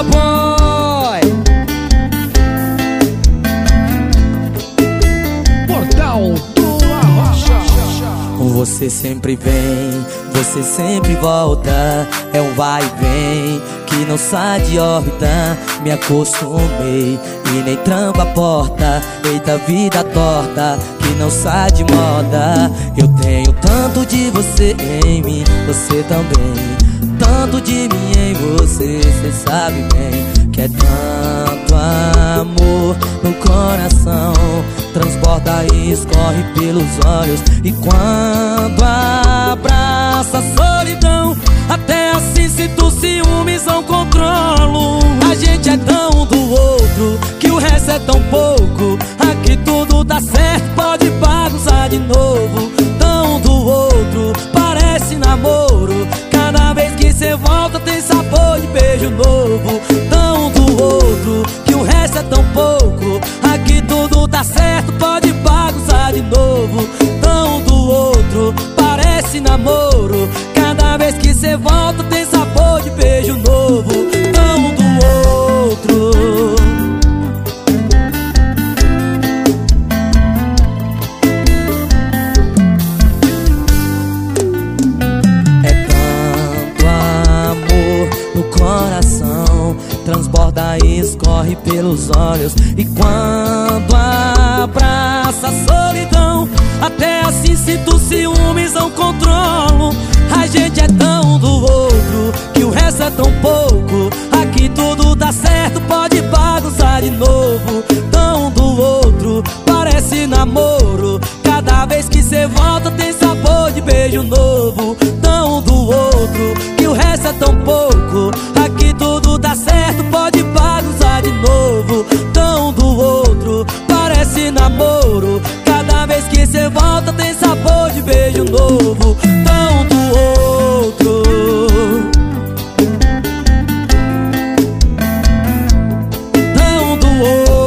Fala, boy! Portal do Arrocha. Você sempre vem, você sempre volta. É um vai e vem que não sai de órbita. Me acostumei e nem tranco a porta. Eita, vida torta que não sai de moda. Eu tenho tanto de você em mim, você também. Tanto de mim em você, cê sabe bem que é tanto amor no coração. Transborda e escorre pelos olhos. E quando abraça a solidão, até assim sinto ciúmes, não controlo. A gente é tão do outro que o resto é tão pouco. Aqui tudo dá certo, pode bagunçar de novo. Volta tem sabor de beijo novo. Transborda e escorre pelos olhos. E quando abraça a solidão Até assim sinto ciúmes, não controlo. A gente é tão do outro Que o resto é tão pouco. Aqui tudo dá certo, pode bagunçar de novo. Tão do outro, parece namoro. Cada vez que cê volta tem sabor de beijo novo esse namoro. Cada vez que cê volta tem sabor de beijo novo. Tanto do outro. Tanto do outro.